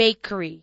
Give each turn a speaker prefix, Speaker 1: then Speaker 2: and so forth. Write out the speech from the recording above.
Speaker 1: bakery.